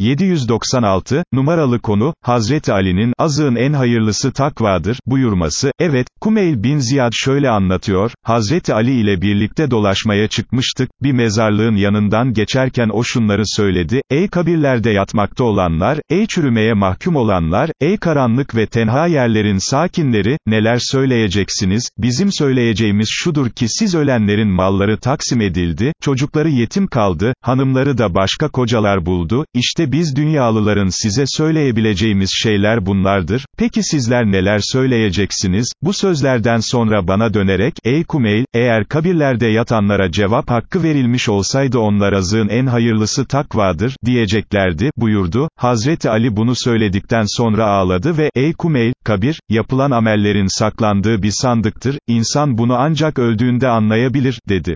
796, numaralı konu, Hazreti Ali'nin, azığın en hayırlısı takvadır, buyurması, evet, Kumeyl bin Ziyad şöyle anlatıyor, Hazreti Ali ile birlikte dolaşmaya çıkmıştık, bir mezarlığın yanından geçerken o şunları söyledi, ey kabirlerde yatmakta olanlar, ey çürümeye mahkum olanlar, ey karanlık ve tenha yerlerin sakinleri, neler söyleyeceksiniz, bizim söyleyeceğimiz şudur ki siz ölenlerin malları taksim edildi, çocukları yetim kaldı, hanımları da başka kocalar buldu, işte biz dünyalıların size söyleyebileceğimiz şeyler bunlardır, peki sizler neler söyleyeceksiniz, bu sözlerden sonra bana dönerek, ey Kumeyl, eğer kabirlerde yatanlara cevap hakkı verilmiş olsaydı onlar azığın en hayırlısı takvadır, diyeceklerdi, buyurdu, Hazreti Ali bunu söyledikten sonra ağladı ve, ey Kumeyl, kabir, yapılan amellerin saklandığı bir sandıktır, insan bunu ancak öldüğünde anlayabilir, dedi.